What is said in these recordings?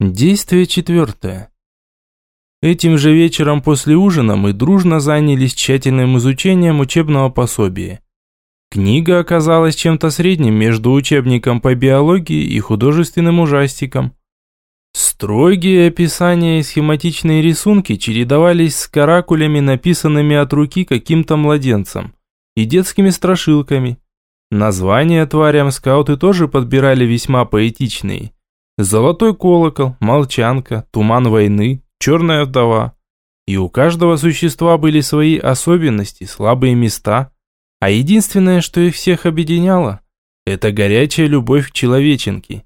Действие четвертое. Этим же вечером после ужина мы дружно занялись тщательным изучением учебного пособия. Книга оказалась чем-то средним между учебником по биологии и художественным ужастиком. Строгие описания и схематичные рисунки чередовались с каракулями, написанными от руки каким-то младенцем, и детскими страшилками. Названия тварям скауты тоже подбирали весьма поэтичные. Золотой колокол, молчанка, туман войны, черная вдова. И у каждого существа были свои особенности, слабые места. А единственное, что их всех объединяло, это горячая любовь к человеченке.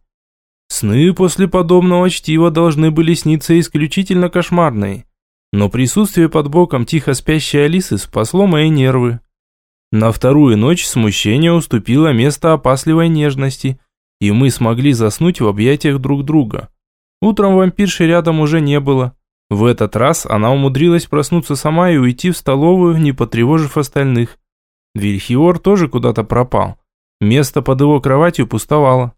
Сны после подобного чтива должны были сниться исключительно кошмарные. Но присутствие под боком тихо спящей Алисы спасло мои нервы. На вторую ночь смущение уступило место опасливой нежности – и мы смогли заснуть в объятиях друг друга. Утром вампирши рядом уже не было. В этот раз она умудрилась проснуться сама и уйти в столовую, не потревожив остальных. Вильхиор тоже куда-то пропал. Место под его кроватью пустовало.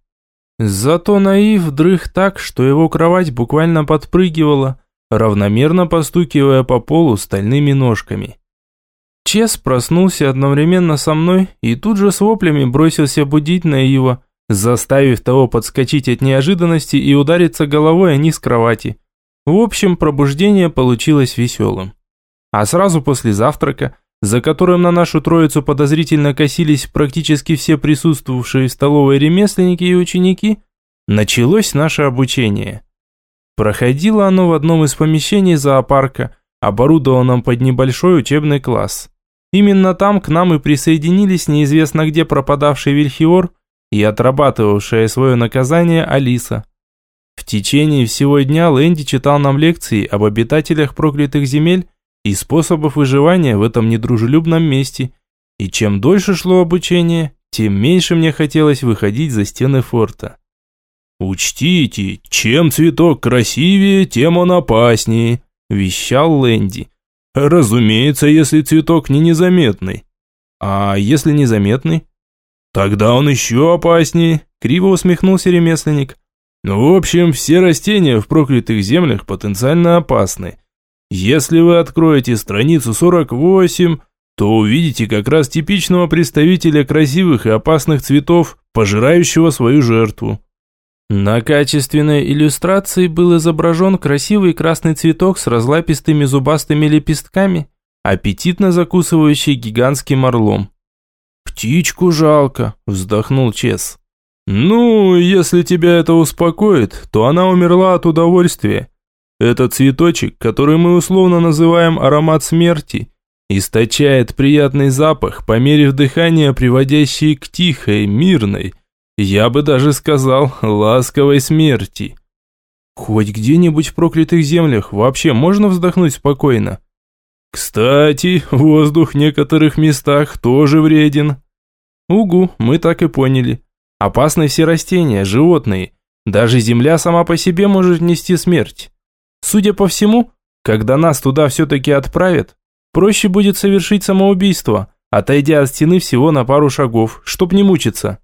Зато Наив дрых так, что его кровать буквально подпрыгивала, равномерно постукивая по полу стальными ножками. Чес проснулся одновременно со мной и тут же с воплями бросился будить Наива, заставив того подскочить от неожиданности и удариться головой о низ кровати. В общем, пробуждение получилось веселым. А сразу после завтрака, за которым на нашу троицу подозрительно косились практически все присутствовавшие в столовой ремесленники и ученики, началось наше обучение. Проходило оно в одном из помещений зоопарка, оборудованном под небольшой учебный класс. Именно там к нам и присоединились неизвестно где пропадавший Вильхиор – и отрабатывавшая свое наказание Алиса. В течение всего дня Лэнди читал нам лекции об обитателях проклятых земель и способах выживания в этом недружелюбном месте, и чем дольше шло обучение, тем меньше мне хотелось выходить за стены форта. «Учтите, чем цветок красивее, тем он опаснее», – вещал Лэнди. «Разумеется, если цветок не незаметный». «А если незаметный?» «Тогда он еще опаснее», – криво усмехнулся ремесленник. «Ну, в общем, все растения в проклятых землях потенциально опасны. Если вы откроете страницу 48, то увидите как раз типичного представителя красивых и опасных цветов, пожирающего свою жертву». На качественной иллюстрации был изображен красивый красный цветок с разлапистыми зубастыми лепестками, аппетитно закусывающий гигантским орлом. «Птичку жалко», – вздохнул Чес. «Ну, если тебя это успокоит, то она умерла от удовольствия. Этот цветочек, который мы условно называем аромат смерти, источает приятный запах, по мере вдыхания, приводящий к тихой, мирной, я бы даже сказал, ласковой смерти. Хоть где-нибудь в проклятых землях вообще можно вздохнуть спокойно? Кстати, воздух в некоторых местах тоже вреден. Угу, мы так и поняли. Опасны все растения, животные. Даже земля сама по себе может нести смерть. Судя по всему, когда нас туда все-таки отправят, проще будет совершить самоубийство, отойдя от стены всего на пару шагов, чтоб не мучиться.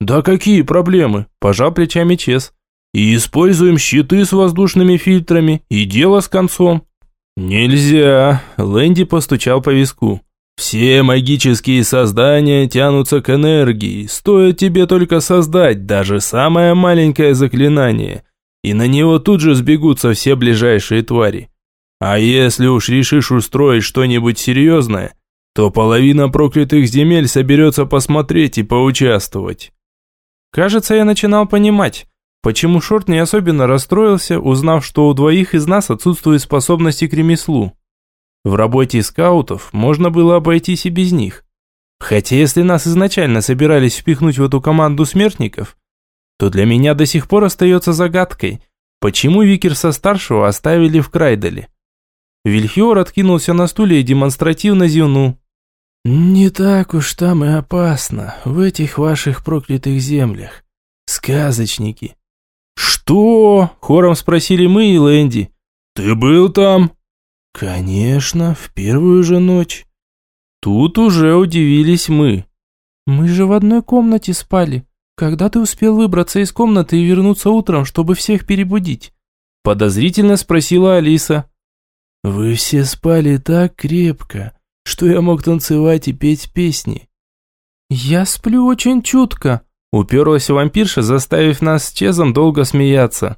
Да какие проблемы, пожал плечами Чес. И используем щиты с воздушными фильтрами, и дело с концом. «Нельзя!» – Лэнди постучал по виску. «Все магические создания тянутся к энергии, стоит тебе только создать даже самое маленькое заклинание, и на него тут же сбегутся все ближайшие твари. А если уж решишь устроить что-нибудь серьезное, то половина проклятых земель соберется посмотреть и поучаствовать». Кажется, я начинал понимать, Почему Шорт не особенно расстроился, узнав, что у двоих из нас отсутствуют способности к ремеслу? В работе скаутов можно было обойтись и без них. Хотя если нас изначально собирались впихнуть в эту команду смертников, то для меня до сих пор остается загадкой, почему Викерса старшего оставили в Крайдале. Вильхиор откинулся на стуле и демонстративно зевнул. «Не так уж там и опасно, в этих ваших проклятых землях. Сказочники. «Что?» – хором спросили мы и Лэнди. «Ты был там?» «Конечно, в первую же ночь». Тут уже удивились мы. «Мы же в одной комнате спали. Когда ты успел выбраться из комнаты и вернуться утром, чтобы всех перебудить?» Подозрительно спросила Алиса. «Вы все спали так крепко, что я мог танцевать и петь песни». «Я сплю очень чутко», – уперлась вампирша, заставив нас с Чезом долго смеяться.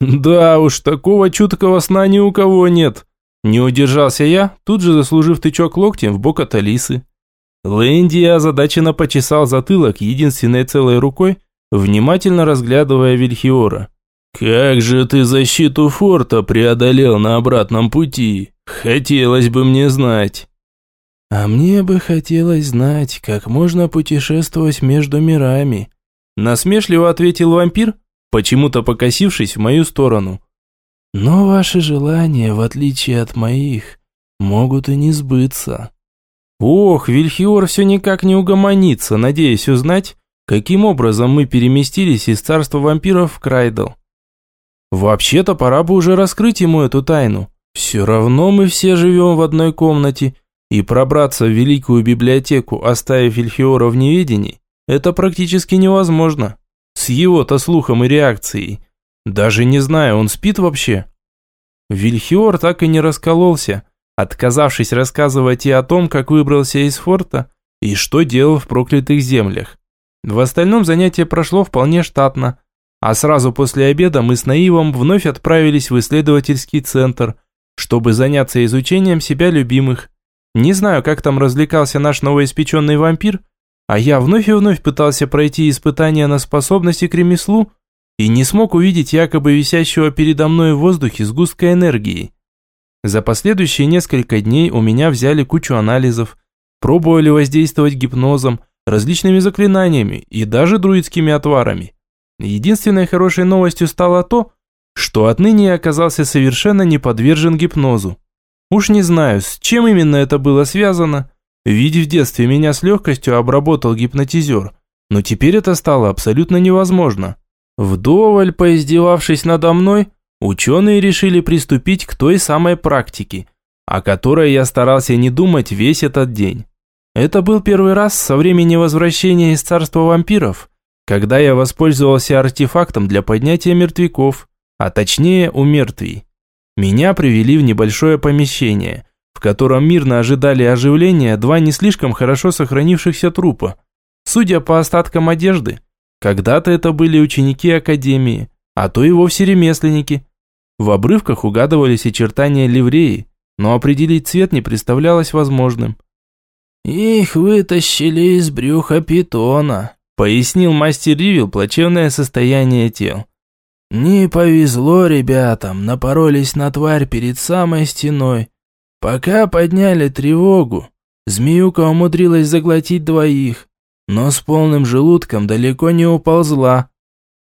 «Да уж, такого чуткого сна ни у кого нет», – не удержался я, тут же заслужив тычок локтем в бок от Алисы. Лэнди озадаченно почесал затылок единственной целой рукой, внимательно разглядывая Вильхиора. «Как же ты защиту форта преодолел на обратном пути? Хотелось бы мне знать». «А мне бы хотелось знать, как можно путешествовать между мирами», насмешливо ответил вампир, почему-то покосившись в мою сторону. «Но ваши желания, в отличие от моих, могут и не сбыться». Ох, Вильхиор все никак не угомонится, надеясь узнать, каким образом мы переместились из царства вампиров в Крайдл. Вообще-то пора бы уже раскрыть ему эту тайну. Все равно мы все живем в одной комнате, и пробраться в великую библиотеку, оставив Вильхиора в неведении, это практически невозможно. С его-то слухом и реакцией. Даже не знаю, он спит вообще? Вильхиор так и не раскололся, отказавшись рассказывать и о том, как выбрался из форта и что делал в проклятых землях. В остальном занятие прошло вполне штатно, а сразу после обеда мы с Наивом вновь отправились в исследовательский центр, чтобы заняться изучением себя любимых. Не знаю, как там развлекался наш новоиспеченный вампир, а я вновь и вновь пытался пройти испытания на способности к ремеслу и не смог увидеть якобы висящего передо мной в воздухе сгустка энергии. За последующие несколько дней у меня взяли кучу анализов, пробовали воздействовать гипнозом, различными заклинаниями и даже друидскими отварами. Единственной хорошей новостью стало то, что отныне я оказался совершенно не подвержен гипнозу. Уж не знаю, с чем именно это было связано, ведь в детстве меня с легкостью обработал гипнотизер, но теперь это стало абсолютно невозможно. Вдоволь поиздевавшись надо мной, ученые решили приступить к той самой практике, о которой я старался не думать весь этот день. Это был первый раз со времени возвращения из царства вампиров, когда я воспользовался артефактом для поднятия мертвяков, а точнее у мертвей. Меня привели в небольшое помещение, в котором мирно ожидали оживления два не слишком хорошо сохранившихся трупа. Судя по остаткам одежды, когда-то это были ученики академии, а то и вовсе ремесленники. В обрывках угадывались очертания ливреи, но определить цвет не представлялось возможным. «Их вытащили из брюха питона», пояснил мастер Ривил плачевное состояние тел. «Не повезло ребятам, напоролись на тварь перед самой стеной. Пока подняли тревогу, змеюка умудрилась заглотить двоих, но с полным желудком далеко не уползла.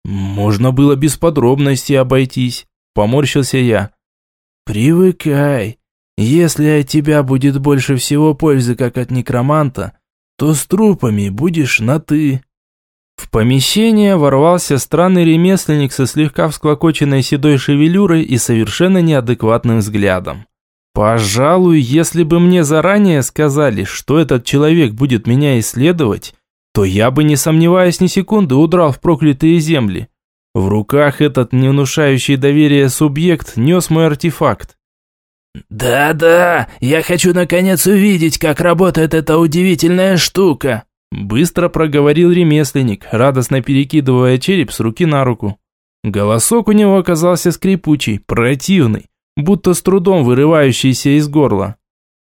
Можно было без подробностей обойтись, поморщился я. Привыкай. Если от тебя будет больше всего пользы, как от некроманта, то с трупами будешь на «ты». В помещение ворвался странный ремесленник со слегка всклокоченной седой шевелюрой и совершенно неадекватным взглядом. Пожалуй, если бы мне заранее сказали, что этот человек будет меня исследовать, то я бы, не сомневаясь ни секунды, удрал в проклятые земли. В руках этот не внушающий доверия субъект нес мой артефакт. «Да-да, я хочу наконец увидеть, как работает эта удивительная штука», Быстро проговорил ремесленник, радостно перекидывая череп с руки на руку. Голосок у него оказался скрипучий, противный, будто с трудом вырывающийся из горла.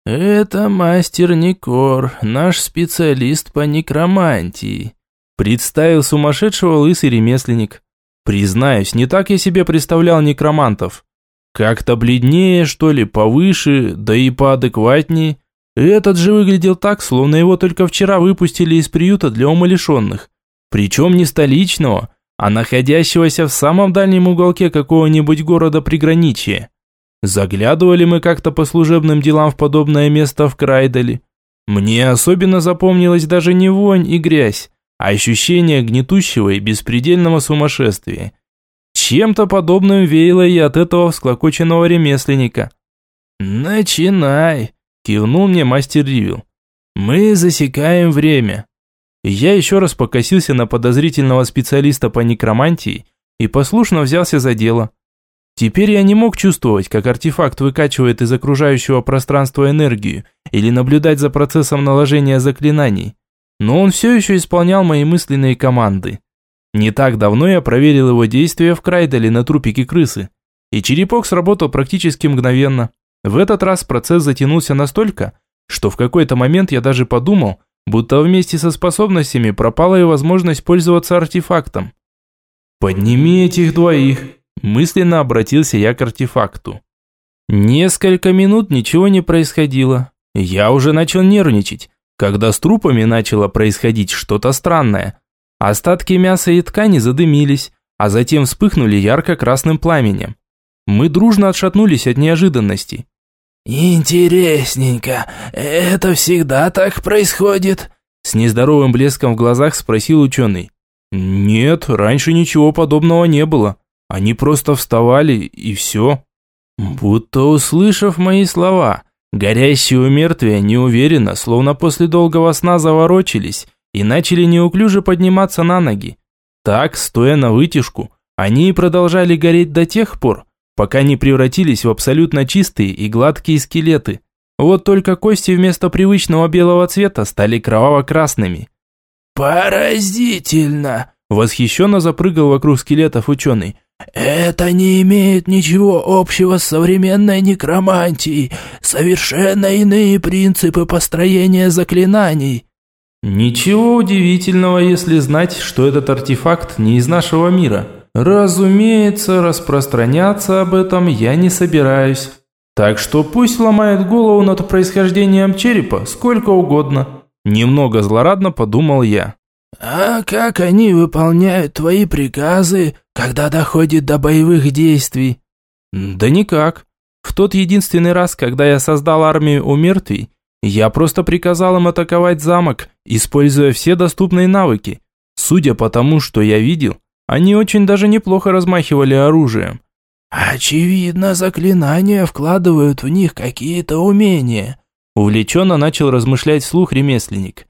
«Это мастер Никор, наш специалист по некромантии», представил сумасшедшего лысый ремесленник. Признаюсь, не так я себе представлял некромантов. Как-то бледнее, что ли, повыше, да и поадекватнее. Этот же выглядел так, словно его только вчера выпустили из приюта для умалишенных. Причем не столичного, а находящегося в самом дальнем уголке какого-нибудь города приграничья. Заглядывали мы как-то по служебным делам в подобное место в Крайдале. Мне особенно запомнилась даже не вонь и грязь, а ощущение гнетущего и беспредельного сумасшествия. Чем-то подобным веяло и от этого всклокоченного ремесленника. «Начинай!» Кивнул мне мастер Ривил. «Мы засекаем время». Я еще раз покосился на подозрительного специалиста по некромантии и послушно взялся за дело. Теперь я не мог чувствовать, как артефакт выкачивает из окружающего пространства энергию или наблюдать за процессом наложения заклинаний. Но он все еще исполнял мои мысленные команды. Не так давно я проверил его действия в Крайдале на трупике крысы, и черепок сработал практически мгновенно. В этот раз процесс затянулся настолько, что в какой-то момент я даже подумал, будто вместе со способностями пропала и возможность пользоваться артефактом. «Подними этих двоих», – мысленно обратился я к артефакту. Несколько минут ничего не происходило. Я уже начал нервничать, когда с трупами начало происходить что-то странное. Остатки мяса и ткани задымились, а затем вспыхнули ярко-красным пламенем. Мы дружно отшатнулись от неожиданности. «Интересненько, это всегда так происходит?» С нездоровым блеском в глазах спросил ученый. «Нет, раньше ничего подобного не было. Они просто вставали, и все». Будто услышав мои слова, горящие у мертвия неуверенно, словно после долгого сна заворочились и начали неуклюже подниматься на ноги. Так, стоя на вытяжку, они и продолжали гореть до тех пор, пока не превратились в абсолютно чистые и гладкие скелеты. Вот только кости вместо привычного белого цвета стали кроваво-красными. «Поразительно!» – восхищенно запрыгал вокруг скелетов ученый. «Это не имеет ничего общего с современной некромантией. Совершенно иные принципы построения заклинаний». Ничего удивительного, если знать, что этот артефакт не из нашего мира. Разумеется, распространяться об этом я не собираюсь. Так что пусть ломает голову над происхождением черепа сколько угодно. Немного злорадно подумал я. «А как они выполняют твои приказы, когда доходит до боевых действий?» «Да никак. В тот единственный раз, когда я создал армию у мертвей, я просто приказал им атаковать замок, используя все доступные навыки. Судя по тому, что я видел, они очень даже неплохо размахивали оружием. «Очевидно, заклинания вкладывают в них какие-то умения», увлеченно начал размышлять слух ремесленник.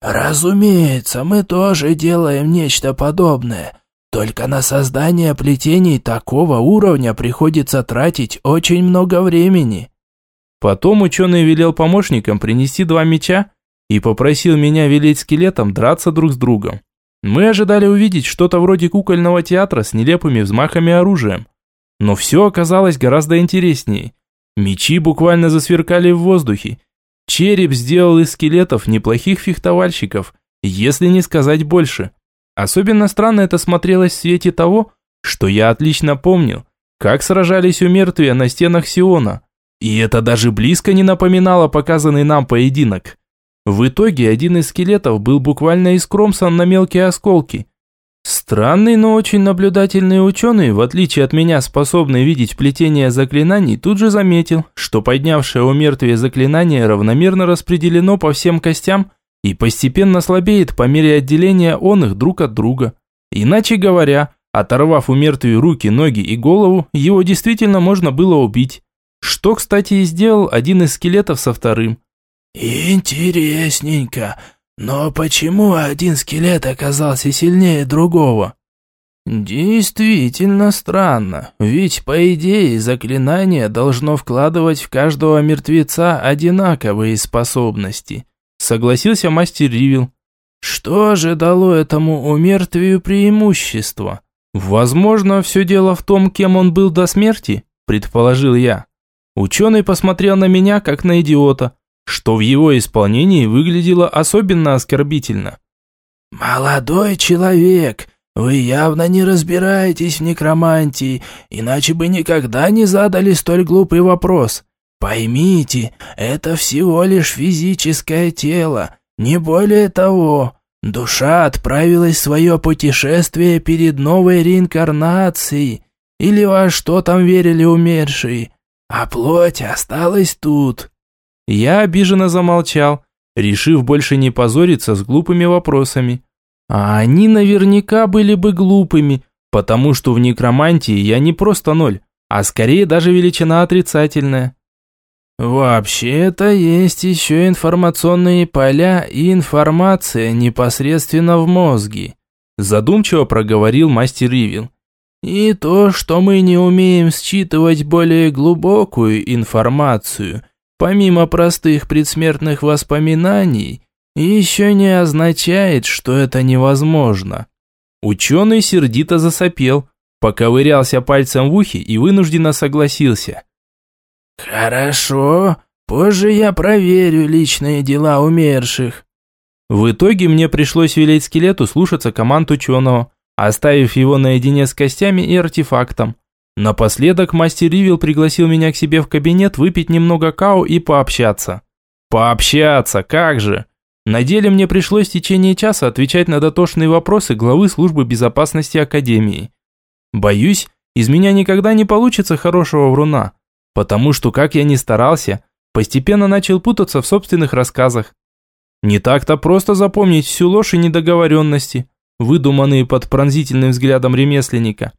«Разумеется, мы тоже делаем нечто подобное, только на создание плетений такого уровня приходится тратить очень много времени». Потом ученый велел помощникам принести два меча и попросил меня велеть скелетам драться друг с другом. Мы ожидали увидеть что-то вроде кукольного театра с нелепыми взмахами оружием. Но все оказалось гораздо интереснее. Мечи буквально засверкали в воздухе. Череп сделал из скелетов неплохих фехтовальщиков, если не сказать больше. Особенно странно это смотрелось в свете того, что я отлично помнил, как сражались у мертвия на стенах Сиона. И это даже близко не напоминало показанный нам поединок. В итоге один из скелетов был буквально искромсан на мелкие осколки. Странный, но очень наблюдательный ученый, в отличие от меня, способный видеть плетение заклинаний, тут же заметил, что поднявшее у мертвия заклинание равномерно распределено по всем костям и постепенно слабеет по мере отделения он их друг от друга. Иначе говоря, оторвав у мертвия руки, ноги и голову, его действительно можно было убить. Что, кстати, и сделал один из скелетов со вторым. «Интересненько. Но почему один скелет оказался сильнее другого?» «Действительно странно, ведь, по идее, заклинание должно вкладывать в каждого мертвеца одинаковые способности», согласился мастер Ривил. «Что же дало этому умертвию преимущество? Возможно, все дело в том, кем он был до смерти», предположил я. Ученый посмотрел на меня, как на идиота, что в его исполнении выглядело особенно оскорбительно. «Молодой человек, вы явно не разбираетесь в некромантии, иначе бы никогда не задали столь глупый вопрос. Поймите, это всего лишь физическое тело, не более того. Душа отправилась в свое путешествие перед новой реинкарнацией, или во что там верили умершие, а плоть осталась тут». Я обиженно замолчал, решив больше не позориться с глупыми вопросами. А они наверняка были бы глупыми, потому что в некромантии я не просто ноль, а скорее даже величина отрицательная. Вообще-то есть еще информационные поля и информация непосредственно в мозге, задумчиво проговорил мастер Ривил. И то, что мы не умеем считывать более глубокую информацию, помимо простых предсмертных воспоминаний, еще не означает, что это невозможно. Ученый сердито засопел, поковырялся пальцем в ухе и вынужденно согласился. «Хорошо, позже я проверю личные дела умерших». В итоге мне пришлось велеть скелету слушаться команд ученого, оставив его наедине с костями и артефактом. Напоследок мастер Ривил пригласил меня к себе в кабинет выпить немного као и пообщаться. Пообщаться, как же! На деле мне пришлось в течение часа отвечать на дотошные вопросы главы службы безопасности Академии. Боюсь, из меня никогда не получится хорошего вруна, потому что, как я ни старался, постепенно начал путаться в собственных рассказах. Не так-то просто запомнить всю ложь и недоговоренности, выдуманные под пронзительным взглядом ремесленника.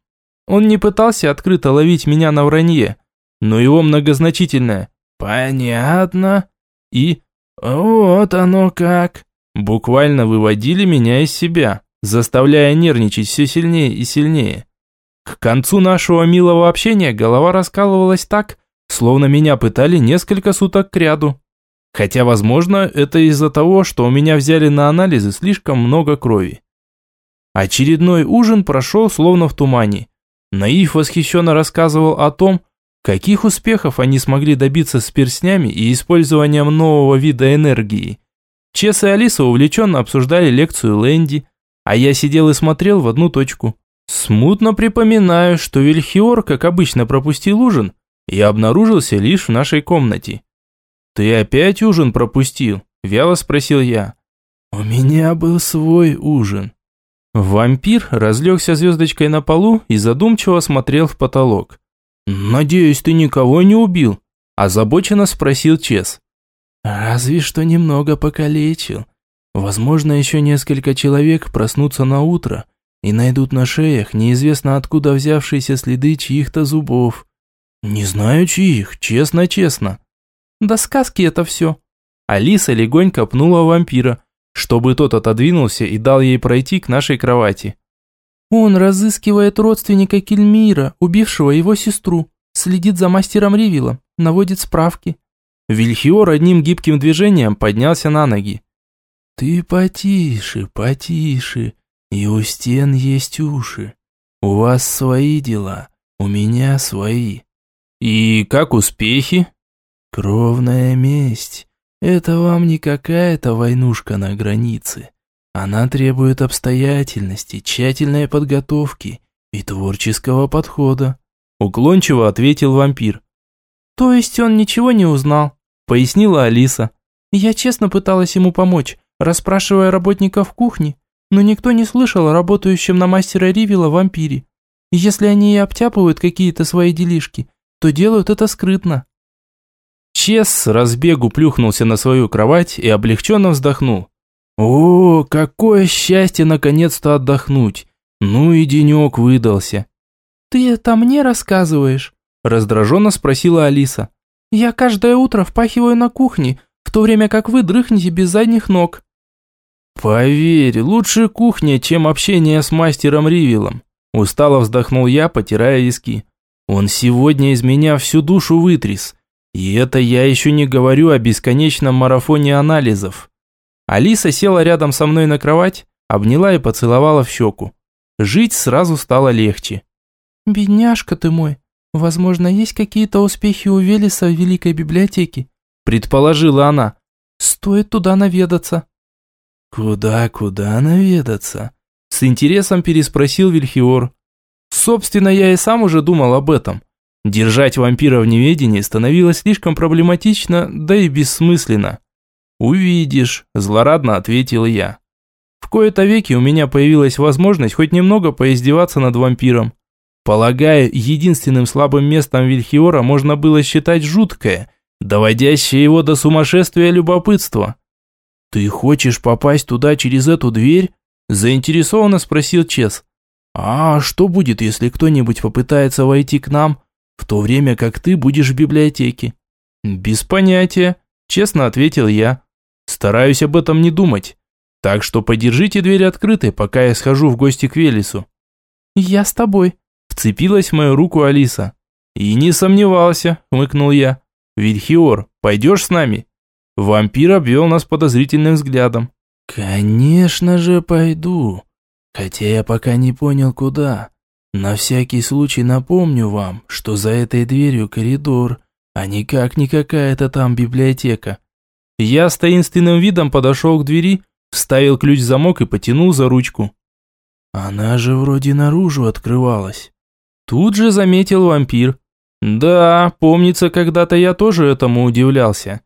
Он не пытался открыто ловить меня на вранье, но его многозначительное «понятно» и «Вот оно как!» буквально выводили меня из себя, заставляя нервничать все сильнее и сильнее. К концу нашего милого общения голова раскалывалась так, словно меня пытали несколько суток кряду. Хотя, возможно, это из-за того, что у меня взяли на анализы слишком много крови. Очередной ужин прошел словно в тумане. Наив восхищенно рассказывал о том, Каких успехов они смогли добиться с перстнями и использованием нового вида энергии? Чес и Алиса увлеченно обсуждали лекцию Лэнди, а я сидел и смотрел в одну точку. Смутно припоминаю, что Вильхиор, как обычно, пропустил ужин и обнаружился лишь в нашей комнате. «Ты опять ужин пропустил?» – вяло спросил я. «У меня был свой ужин». Вампир разлегся звездочкой на полу и задумчиво смотрел в потолок. «Надеюсь, ты никого не убил?» – озабоченно спросил Чес. «Разве что немного покалечил. Возможно, еще несколько человек проснутся на утро и найдут на шеях неизвестно откуда взявшиеся следы чьих-то зубов. Не знаю чьих, честно-честно». «Да сказки это все». Алиса легонько пнула вампира, чтобы тот отодвинулся и дал ей пройти к нашей кровати. Он разыскивает родственника Кельмира, убившего его сестру, следит за мастером Ривилом, наводит справки. Вильхиор одним гибким движением поднялся на ноги. «Ты потише, потише, и у стен есть уши. У вас свои дела, у меня свои». «И как успехи?» «Кровная месть. Это вам не какая-то войнушка на границе. Она требует обстоятельности, тщательной подготовки и творческого подхода», уклончиво ответил вампир. «То есть он ничего не узнал?» пояснила Алиса. «Я честно пыталась ему помочь, расспрашивая работников кухни, но никто не слышал о работающем на мастера Ривила вампире. Если они и обтяпывают какие-то свои делишки, то делают это скрытно». Чес с разбегу плюхнулся на свою кровать и облегченно вздохнул. О, какое счастье наконец-то отдохнуть. Ну и денек выдался. Ты это мне рассказываешь? Раздраженно спросила Алиса. Я каждое утро впахиваю на кухне, в то время как вы дрыхнете без задних ног. Поверь, лучше кухня, чем общение с мастером Ривилом. Устало вздохнул я, потирая виски. Он сегодня из меня всю душу вытряс. И это я еще не говорю о бесконечном марафоне анализов. Алиса села рядом со мной на кровать, обняла и поцеловала в щеку. Жить сразу стало легче. «Бедняжка ты мой, возможно, есть какие-то успехи у Велеса в Великой библиотеке?» предположила она. «Стоит туда наведаться». «Куда-куда наведаться?» С интересом переспросил Вильхиор. Собственно, я и сам уже думал об этом. Держать вампира в неведении становилось слишком проблематично, да и бессмысленно. «Увидишь», – злорадно ответил я. В кои-то веки у меня появилась возможность хоть немного поиздеваться над вампиром. Полагаю, единственным слабым местом Вильхиора можно было считать жуткое, доводящее его до сумасшествия любопытство. «Ты хочешь попасть туда через эту дверь?» – заинтересованно спросил Чес. «А что будет, если кто-нибудь попытается войти к нам, в то время как ты будешь в библиотеке?» «Без понятия», – честно ответил я. Стараюсь об этом не думать. Так что подержите дверь открытой, пока я схожу в гости к Велесу. Я с тобой. Вцепилась в мою руку Алиса. «И не сомневался», – хмыкнул я. «Вильхиор, пойдешь с нами?» Вампир обвел нас подозрительным взглядом. «Конечно же пойду. Хотя я пока не понял, куда. На всякий случай напомню вам, что за этой дверью коридор, а никак не какая-то там библиотека». Я с таинственным видом подошел к двери, вставил ключ в замок и потянул за ручку. «Она же вроде наружу открывалась». Тут же заметил вампир. «Да, помнится, когда-то я тоже этому удивлялся».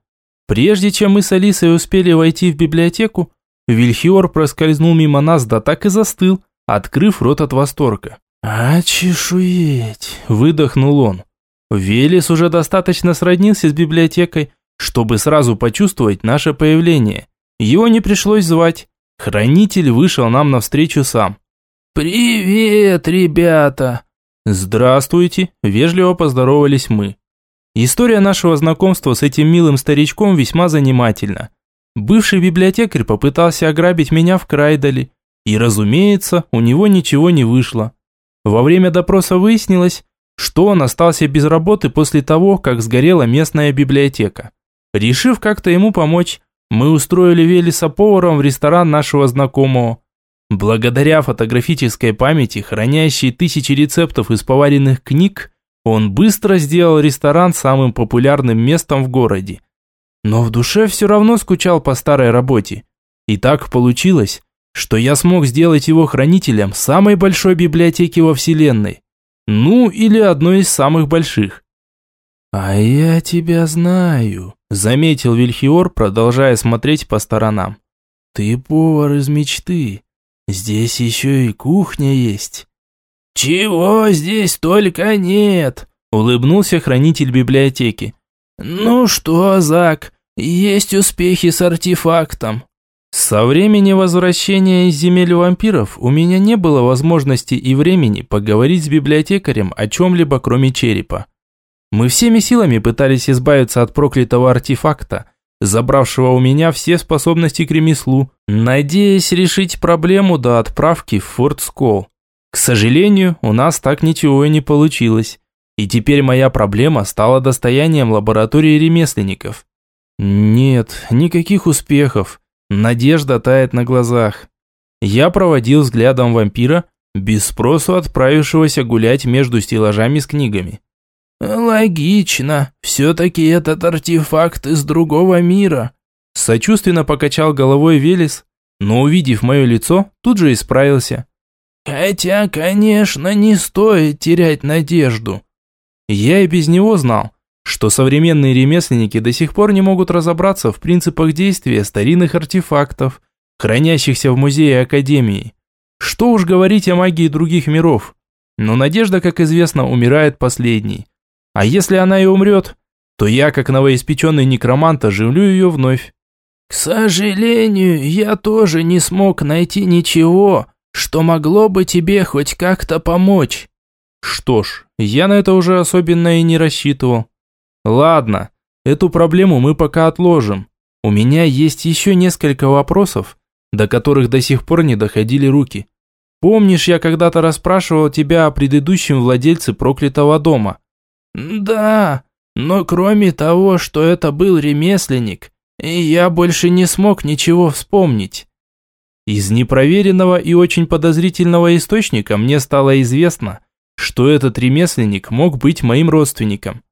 Прежде чем мы с Алисой успели войти в библиотеку, Вильхиор проскользнул мимо нас, да так и застыл, открыв рот от восторга. «А чешуеть!» – выдохнул он. Велес уже достаточно сроднился с библиотекой, чтобы сразу почувствовать наше появление. Его не пришлось звать. Хранитель вышел нам навстречу сам. «Привет, ребята!» «Здравствуйте!» – вежливо поздоровались мы. История нашего знакомства с этим милым старичком весьма занимательна. Бывший библиотекарь попытался ограбить меня в Крайдале, и, разумеется, у него ничего не вышло. Во время допроса выяснилось, что он остался без работы после того, как сгорела местная библиотека. Решив как-то ему помочь, мы устроили Велеса поваром в ресторан нашего знакомого. Благодаря фотографической памяти, хранящей тысячи рецептов из поваренных книг, он быстро сделал ресторан самым популярным местом в городе. Но в душе все равно скучал по старой работе. И так получилось, что я смог сделать его хранителем самой большой библиотеки во Вселенной. Ну, или одной из самых больших. «А я тебя знаю», – заметил Вильхиор, продолжая смотреть по сторонам. «Ты повар из мечты. Здесь еще и кухня есть. «Чего здесь только нет!» – улыбнулся хранитель библиотеки. «Ну что, Зак, есть успехи с артефактом?» Со времени возвращения из земель вампиров у меня не было возможности и времени поговорить с библиотекарем о чем-либо кроме черепа. Мы всеми силами пытались избавиться от проклятого артефакта, забравшего у меня все способности к ремеслу, надеясь решить проблему до отправки в Форт Скол. К сожалению, у нас так ничего и не получилось. И теперь моя проблема стала достоянием лаборатории ремесленников. Нет, никаких успехов. Надежда тает на глазах. Я проводил взглядом вампира, без спросу отправившегося гулять между стеллажами с книгами. «Логично. Все-таки этот артефакт из другого мира». Сочувственно покачал головой Велес, но увидев мое лицо, тут же исправился. Хотя, конечно, не стоит терять надежду. Я и без него знал, что современные ремесленники до сих пор не могут разобраться в принципах действия старинных артефактов, хранящихся в музее Академии. Что уж говорить о магии других миров. Но надежда, как известно, умирает последней. А если она и умрет, то я, как новоиспеченный некромант, оживлю ее вновь. К сожалению, я тоже не смог найти ничего, что могло бы тебе хоть как-то помочь. Что ж, я на это уже особенно и не рассчитывал. Ладно, эту проблему мы пока отложим. У меня есть еще несколько вопросов, до которых до сих пор не доходили руки. Помнишь, я когда-то расспрашивал тебя о предыдущем владельце проклятого дома? Да, но кроме того, что это был ремесленник, я больше не смог ничего вспомнить. Из непроверенного и очень подозрительного источника мне стало известно, что этот ремесленник мог быть моим родственником.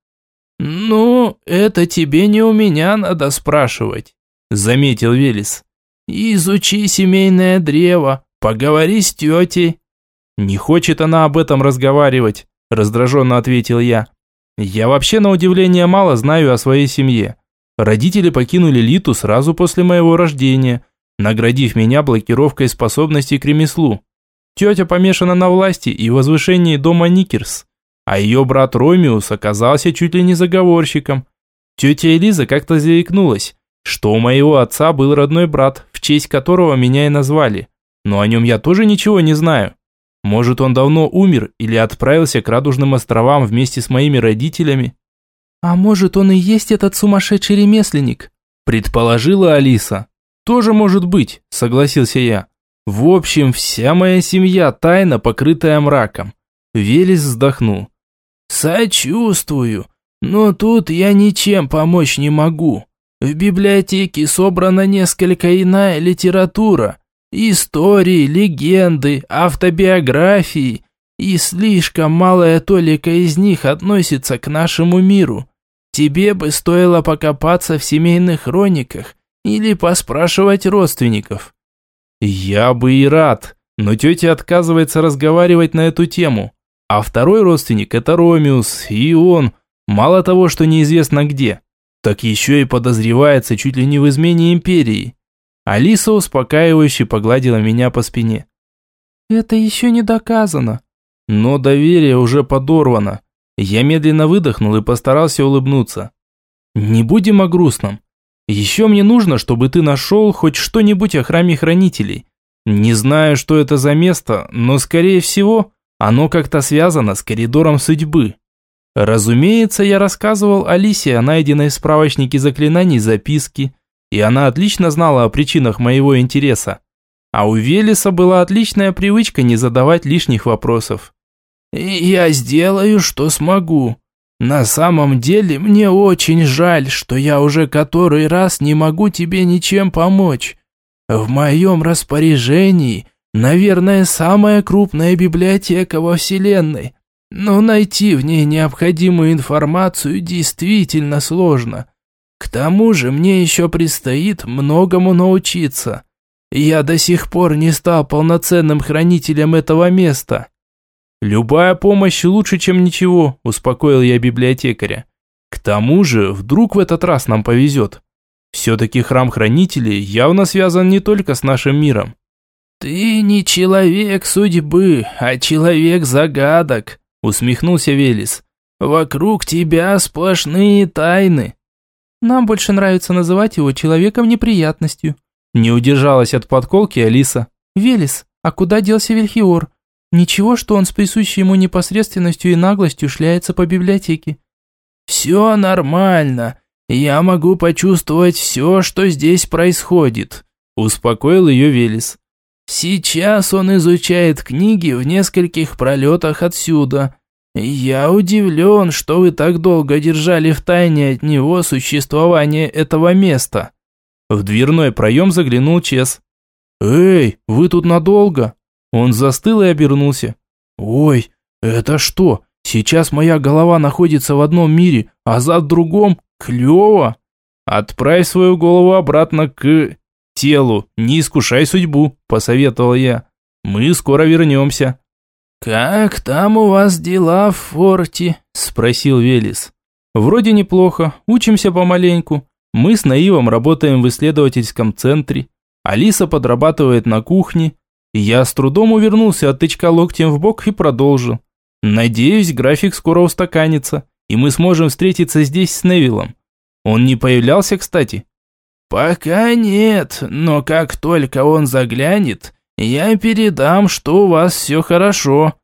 «Ну, это тебе не у меня надо спрашивать», – заметил Велес. «Изучи семейное древо, поговори с тетей». «Не хочет она об этом разговаривать», – раздраженно ответил я. «Я вообще на удивление мало знаю о своей семье. Родители покинули Литу сразу после моего рождения, наградив меня блокировкой способностей к ремеслу. Тетя помешана на власти и возвышении дома Никерс, а ее брат Ромеус оказался чуть ли не заговорщиком. Тетя Элиза как-то заикнулась, что у моего отца был родной брат, в честь которого меня и назвали, но о нем я тоже ничего не знаю. Может, он давно умер или отправился к Радужным островам вместе с моими родителями? А может, он и есть этот сумасшедший ремесленник? Предположила Алиса. «Тоже может быть», – согласился я. «В общем, вся моя семья тайна, покрытая мраком. Велес вздохнул. «Сочувствую, но тут я ничем помочь не могу. В библиотеке собрана несколько иная литература. Истории, легенды, автобиографии. И слишком малая толика из них относится к нашему миру. Тебе бы стоило покопаться в семейных хрониках или поспрашивать родственников». «Я бы и рад, но тетя отказывается разговаривать на эту тему. А второй родственник – это Ромеус, и он, мало того, что неизвестно где, так еще и подозревается чуть ли не в измене империи». Алиса успокаивающе погладила меня по спине. «Это еще не доказано». Но доверие уже подорвано. Я медленно выдохнул и постарался улыбнуться. «Не будем о грустном. Еще мне нужно, чтобы ты нашел хоть что-нибудь о храме хранителей. Не знаю, что это за место, но, скорее всего, оно как-то связано с коридором судьбы». Разумеется, я рассказывал Алисе о найденной в справочнике заклинаний записке, и она отлично знала о причинах моего интереса. А у Велеса была отличная привычка не задавать лишних вопросов. «Я сделаю, что смогу. На самом деле мне очень жаль, что я уже который раз не могу тебе ничем помочь. В моем распоряжении, наверное, самая крупная библиотека во Вселенной, но найти в ней необходимую информацию действительно сложно. К тому же мне еще предстоит многому научиться. Я до сих пор не стал полноценным хранителем этого места. «Любая помощь лучше, чем ничего», – успокоил я библиотекаря. «К тому же, вдруг в этот раз нам повезет. Все-таки храм хранителей явно связан не только с нашим миром». «Ты не человек судьбы, а человек загадок», – усмехнулся Велес. «Вокруг тебя сплошные тайны». Нам больше нравится называть его человеком неприятностью. Не удержалась от подколки Алиса. Велес, а куда делся Вильхиор? Ничего, что он с присущей ему непосредственностью и наглостью шляется по библиотеке. Все нормально. Я могу почувствовать все, что здесь происходит. Успокоил ее Велес. Сейчас он изучает книги в нескольких пролетах отсюда. «Я удивлен, что вы так долго держали в тайне от него существование этого места». В дверной проем заглянул Чес. «Эй, вы тут надолго?» Он застыл и обернулся. «Ой, это что? Сейчас моя голова находится в одном мире, а зад в другом? Клево!» «Отправь свою голову обратно к телу, не искушай судьбу», – посоветовал я. «Мы скоро вернемся». «Как там у вас дела в форте?» – спросил Велес. «Вроде неплохо, учимся помаленьку. Мы с Наивом работаем в исследовательском центре. Алиса подрабатывает на кухне. Я с трудом увернулся от тычка локтем в бок и продолжил. Надеюсь, график скоро устаканится, и мы сможем встретиться здесь с Невилом. Он не появлялся, кстати?» «Пока нет, но как только он заглянет, я передам, что у вас все хорошо».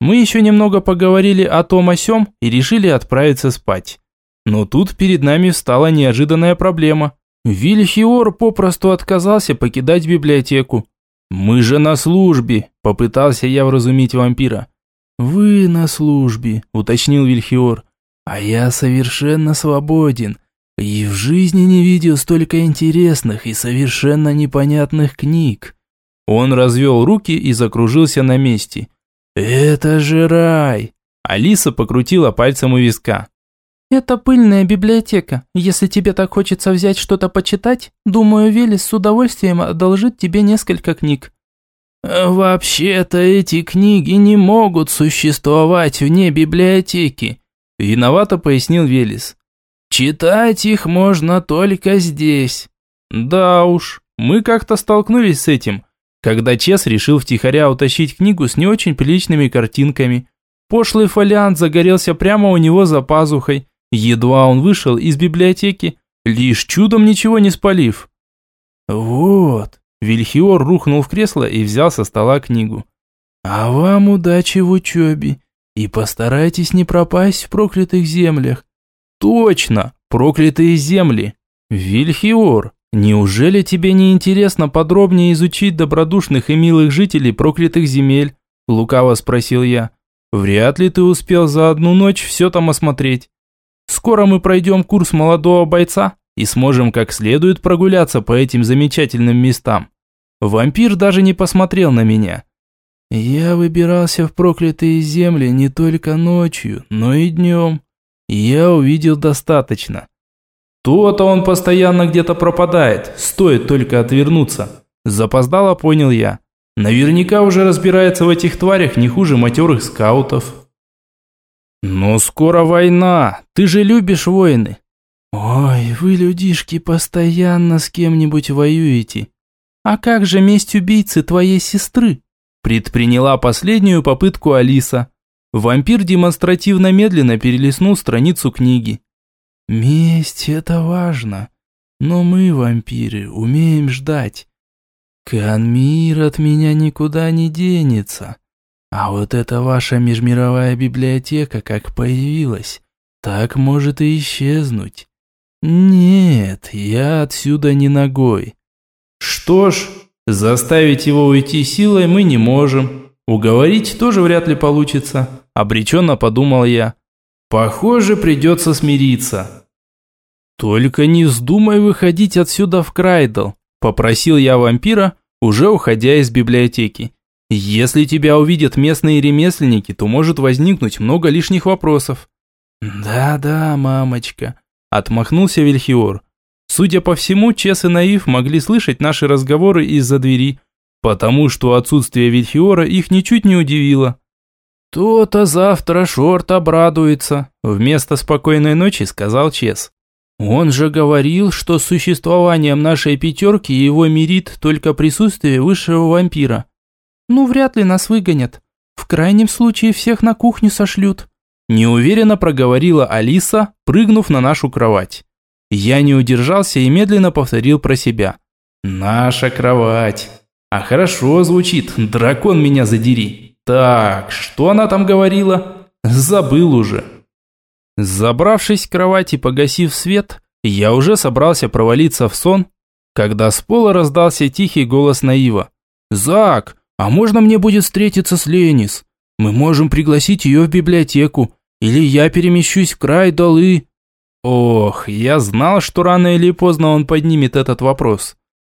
Мы еще немного поговорили о том о сём и решили отправиться спать. Но тут перед нами встала неожиданная проблема. Вильхиор попросту отказался покидать библиотеку. «Мы же на службе», – попытался я вразумить вампира. «Вы на службе», – уточнил Вильхиор. «А я совершенно свободен. И в жизни не видел столько интересных и совершенно непонятных книг. Он развел руки и закружился на месте. «Это же рай!» Алиса покрутила пальцем у виска. «Это пыльная библиотека. Если тебе так хочется взять что-то почитать, думаю, Велес с удовольствием одолжит тебе несколько книг». «Вообще-то эти книги не могут существовать вне библиотеки», виновато пояснил Велес. «Читать их можно только здесь». «Да уж, мы как-то столкнулись с этим когда Чес решил втихаря утащить книгу с не очень приличными картинками. Пошлый фолиант загорелся прямо у него за пазухой. Едва он вышел из библиотеки, лишь чудом ничего не спалив. «Вот», – Вильхиор рухнул в кресло и взял со стола книгу. «А вам удачи в учебе, и постарайтесь не пропасть в проклятых землях». «Точно, проклятые земли! Вильхиор, «Неужели тебе не интересно подробнее изучить добродушных и милых жителей проклятых земель?» – лукаво спросил я. Вряд ли ты успел за одну ночь все там осмотреть. Скоро мы пройдем курс молодого бойца и сможем как следует прогуляться по этим замечательным местам. Вампир даже не посмотрел на меня. Я выбирался в проклятые земли не только ночью, но и днем. Я увидел достаточно. То-то он постоянно где-то пропадает, стоит только отвернуться. Запоздало понял я. Наверняка уже разбирается в этих тварях не хуже матерых скаутов. Но скоро война, ты же любишь войны. Ой, вы, людишки, постоянно с кем-нибудь воюете. А как же месть убийцы твоей сестры? Предприняла последнюю попытку Алиса. Вампир демонстративно медленно перелистнул страницу книги. «Месть – это важно, но мы, вампиры, умеем ждать. Канмир от меня никуда не денется. А вот эта ваша межмировая библиотека как появилась, так может и исчезнуть. Нет, я отсюда не ногой». «Что ж, заставить его уйти силой мы не можем. Уговорить тоже вряд ли получится», – обреченно подумал я. Похоже, придется смириться. Только не вздумай выходить отсюда в Крайдл, попросил я вампира, уже уходя из библиотеки. Если тебя увидят местные ремесленники, то может возникнуть много лишних вопросов. Да-да, мамочка, отмахнулся Вильхиор. Судя по всему, Чес и Наив могли слышать наши разговоры из-за двери, потому что отсутствие Вильхиора их ничуть не удивило. «То-то завтра Шорт обрадуется», – вместо спокойной ночи сказал Чес. «Он же говорил, что с существованием нашей пятерки его мирит только присутствие высшего вампира». «Ну, вряд ли нас выгонят. В крайнем случае всех на кухню сошлют», – неуверенно проговорила Алиса, прыгнув на нашу кровать. Я не удержался и медленно повторил про себя. «Наша кровать». А хорошо звучит, дракон меня задери. Так, что она там говорила? Забыл уже. Забравшись в кровать и погасив свет, я уже собрался провалиться в сон, когда с пола раздался тихий голос Наива. «Зак, а можно мне будет встретиться с Ленис? Мы можем пригласить ее в библиотеку, или я перемещусь в край долы». Ох, я знал, что рано или поздно он поднимет этот вопрос.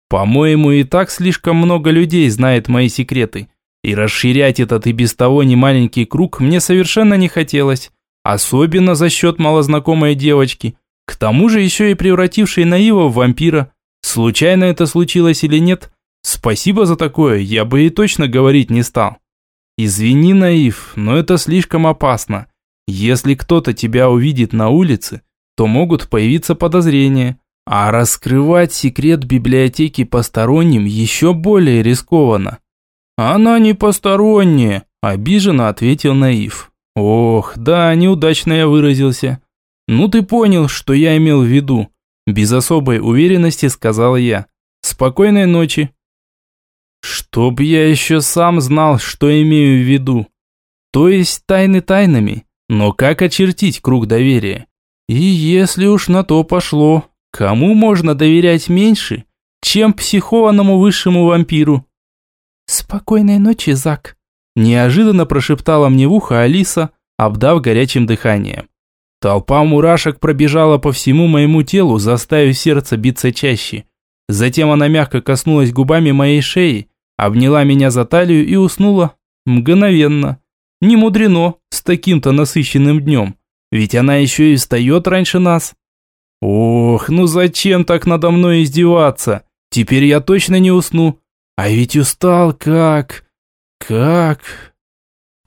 По-моему, и так слишком много людей знает мои секреты. И расширять этот и без того немаленький круг мне совершенно не хотелось, особенно за счет малознакомой девочки, к тому же еще и превратившей Наива в вампира. Случайно это случилось или нет? Спасибо за такое, я бы и точно говорить не стал. Извини, Наив, но это слишком опасно. Если кто-то тебя увидит на улице, то могут появиться подозрения. А раскрывать секрет библиотеки посторонним еще более рискованно. «Она не посторонняя», – обиженно ответил Наив. «Ох, да, неудачно я выразился». «Ну ты понял, что я имел в виду», – без особой уверенности сказал я. «Спокойной ночи». Чтоб я еще сам знал, что имею в виду. То есть тайны тайнами, но как очертить круг доверия? И если уж на то пошло, кому можно доверять меньше, чем психованному высшему вампиру? «Спокойной ночи, Зак», – неожиданно прошептала мне в ухо Алиса, обдав горячим дыханием. Толпа мурашек пробежала по всему моему телу, заставив сердце биться чаще. Затем она мягко коснулась губами моей шеи, обняла меня за талию и уснула. Мгновенно. Не мудрено, с таким-то насыщенным днем. Ведь она еще и встает раньше нас. Ох, ну зачем так надо мной издеваться? Теперь я точно не усну. А ведь устал как... как...